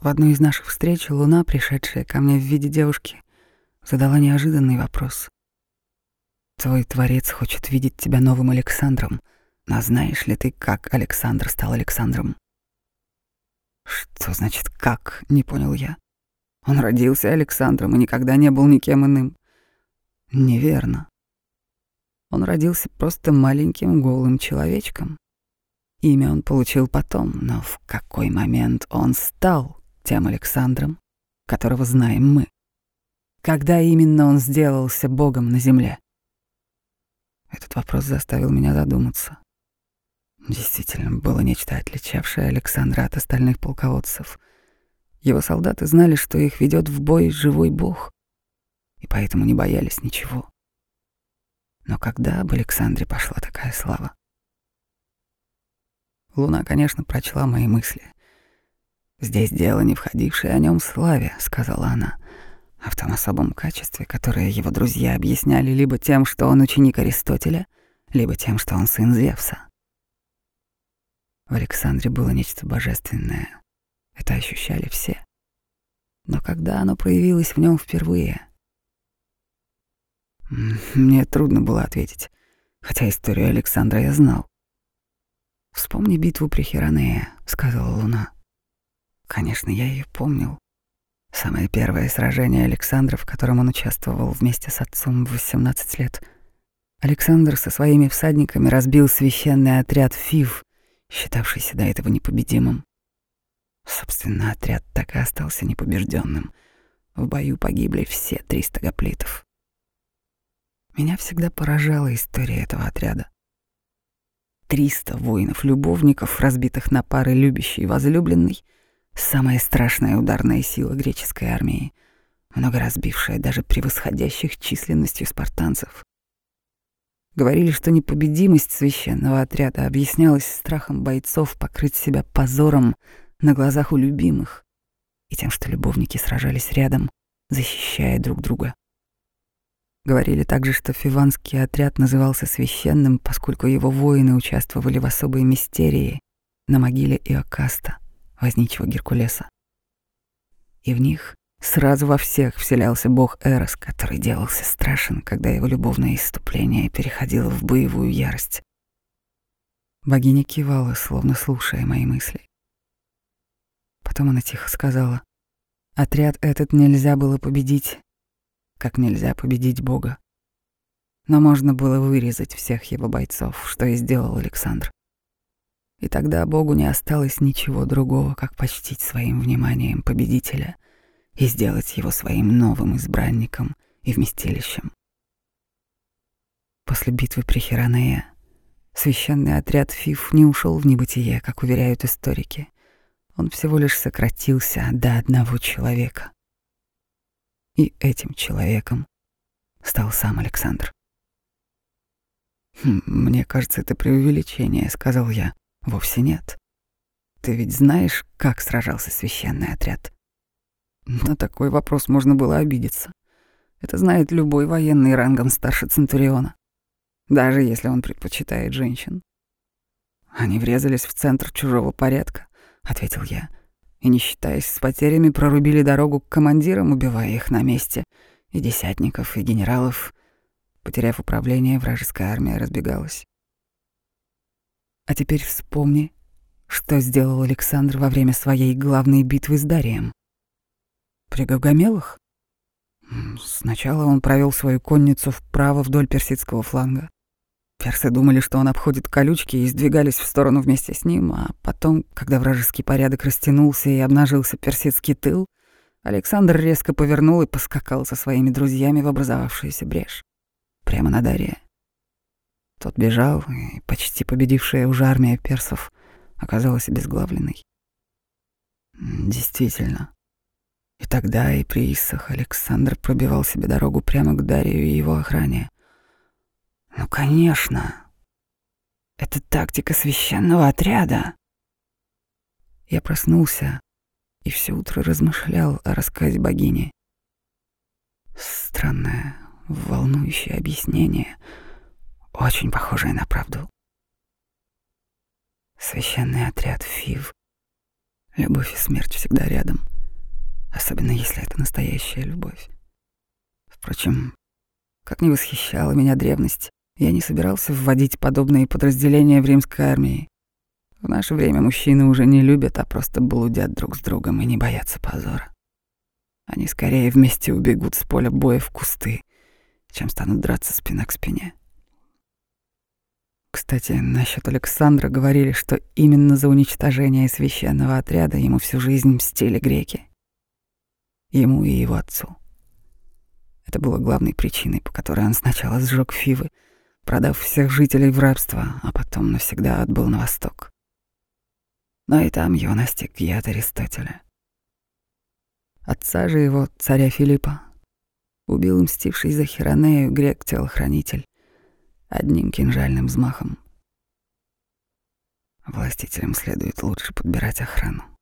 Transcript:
В одной из наших встреч Луна, пришедшая ко мне в виде девушки, задала неожиданный вопрос. «Твой Творец хочет видеть тебя новым Александром, но знаешь ли ты, как Александр стал Александром?» «Что значит «как»?» — не понял я. «Он родился Александром и никогда не был никем иным». «Неверно. Он родился просто маленьким голым человечком. Имя он получил потом, но в какой момент он стал тем Александром, которого знаем мы? Когда именно он сделался Богом на земле? Этот вопрос заставил меня задуматься. Действительно, было нечто отличавшее Александра от остальных полководцев. Его солдаты знали, что их ведет в бой живой бог, и поэтому не боялись ничего. Но когда об Александре пошла такая слава? Луна, конечно, прочла мои мысли. «Здесь дело, не входившее о нем славе», — сказала она, «а в том особом качестве, которое его друзья объясняли либо тем, что он ученик Аристотеля, либо тем, что он сын Зевса. В Александре было нечто божественное. Это ощущали все. Но когда оно проявилось в нем впервые? Мне трудно было ответить, хотя историю Александра я знал. «Вспомни битву при Хиронее», — сказала Луна. Конечно, я ее помнил. Самое первое сражение Александра, в котором он участвовал вместе с отцом в 18 лет. Александр со своими всадниками разбил священный отряд Фив, считавшийся до этого непобедимым. Собственно, отряд так и остался непобежденным. В бою погибли все 300 гоплитов. Меня всегда поражала история этого отряда. Триста воинов-любовников, разбитых на пары любящий и возлюбленный, самая страшная ударная сила греческой армии, много разбившая даже превосходящих численностью спартанцев. Говорили, что непобедимость священного отряда объяснялась страхом бойцов покрыть себя позором на глазах у любимых и тем, что любовники сражались рядом, защищая друг друга. Говорили также, что фиванский отряд назывался священным, поскольку его воины участвовали в особой мистерии на могиле Иокаста, возничего Геркулеса. И в них Сразу во всех вселялся бог Эрос, который делался страшен, когда его любовное иступление переходило в боевую ярость. Богиня кивала, словно слушая мои мысли. Потом она тихо сказала, «Отряд этот нельзя было победить, как нельзя победить Бога. Но можно было вырезать всех его бойцов, что и сделал Александр. И тогда Богу не осталось ничего другого, как почтить своим вниманием победителя — и сделать его своим новым избранником и вместилищем. После битвы при Хиронее священный отряд Фиф не ушел в небытие, как уверяют историки. Он всего лишь сократился до одного человека. И этим человеком стал сам Александр. «Хм, «Мне кажется, это преувеличение», — сказал я. «Вовсе нет. Ты ведь знаешь, как сражался священный отряд?» На такой вопрос можно было обидеться. Это знает любой военный рангом старше Центуриона, даже если он предпочитает женщин. Они врезались в центр чужого порядка, ответил я, и не считаясь с потерями, прорубили дорогу к командирам, убивая их на месте, и десятников, и генералов. Потеряв управление, вражеская армия разбегалась. А теперь вспомни, что сделал Александр во время своей главной битвы с Дарием. При Гавгамелах? Сначала он провел свою конницу вправо вдоль персидского фланга. Персы думали, что он обходит колючки и сдвигались в сторону вместе с ним, а потом, когда вражеский порядок растянулся и обнажился персидский тыл, Александр резко повернул и поскакал со своими друзьями в образовавшуюся брешь. Прямо на Дарье. Тот бежал, и почти победившая уже армия персов оказалась обезглавленной. Действительно, и тогда и при Иссах Александр пробивал себе дорогу прямо к Дарию и его охране. Ну, конечно. Это тактика священного отряда. Я проснулся и все утро размышлял о рассказе богини. Странное, волнующее объяснение, очень похожее на правду. Священный отряд Фив. Любовь и смерть всегда рядом — особенно если это настоящая любовь. Впрочем, как не восхищала меня древность, я не собирался вводить подобные подразделения в римской армии. В наше время мужчины уже не любят, а просто блудят друг с другом и не боятся позора. Они скорее вместе убегут с поля боя в кусты, чем станут драться спина к спине. Кстати, насчет Александра говорили, что именно за уничтожение священного отряда ему всю жизнь мстили греки. Ему и его отцу. Это было главной причиной, по которой он сначала сжег Фивы, продав всех жителей в рабство, а потом навсегда отбыл на восток. Но и там его настиг яд Аристотеля. Отца же его, царя Филиппа, убил мстивший за Хиронею грек-телохранитель одним кинжальным взмахом. Властителям следует лучше подбирать охрану.